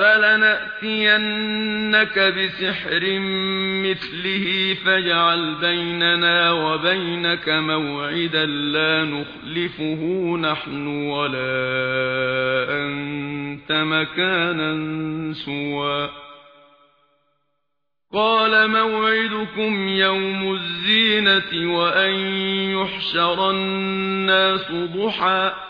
فَلَنَأْتِيَنَّكَ بِسِحْرٍ مِثْلِهِ فَاجْعَلْ بَيْنَنَا وَبَيْنَكَ مَوْعِدًا لَّا نُخْلِفُهُ نَحْنُ وَلَا أَنْتَ مَكَانًا سُوًى. قَالَ مَوْعِدُكُمْ يَوْمُ الزِّينَةِ وَأَن يُحْشَرَ النَّاسُ ضُحًى.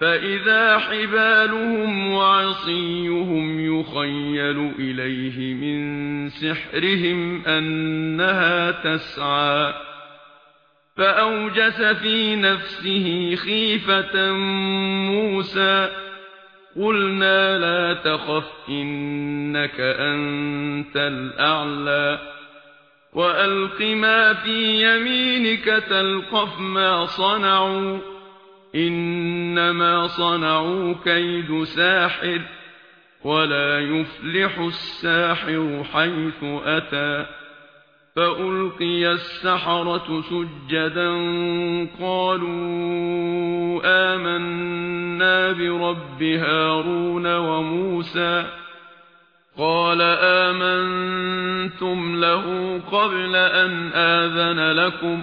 فَإِذَا حِبَالُهُمْ وَعِصِيُّهُمْ يُخَيَّلُ إِلَيْهِ مِنْ سِحْرِهِمْ أَنَّهَا تَسْعَى فَأَوْجَسَ فِي نَفْسِهِ خِيفَةً مُوسَى قُلْنَا لَا تَخَفْ إِنَّكَ أَنْتَ الْأَعْلَى وَأَلْقِ مَا فِي يَمِينِكَ تَلْقَفْ مَا صَنَعُوا انما صنعوا كيد ساحر ولا يفلح الساحر حيث اتى فالقي السحرة سجدا قالوا آمنا برب هارون وموسى قال آمنتم له قبل ان آذن لكم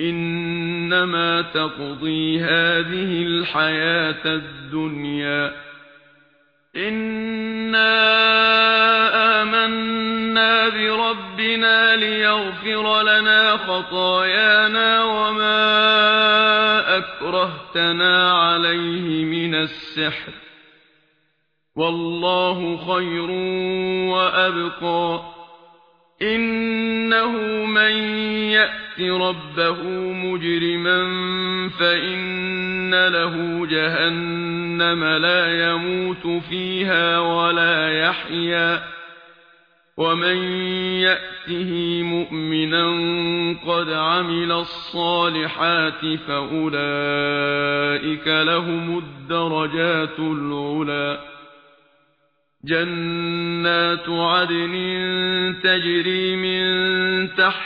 إنما تقضي هذه الحياة الدنيا. إنا آمنا بربنا ليغفر لنا خطايانا وما أكرهتنا عليه من السحر. والله خير وأبقى. إنه من يأتي يأت ربه مجرما فإن له جهنم لا يموت فيها ولا يحيا ومن يأته مؤمنا قد عمل الصالحات فأولئك لهم الدرجات الْعُلَىٰ جنات عدن تجري من تحت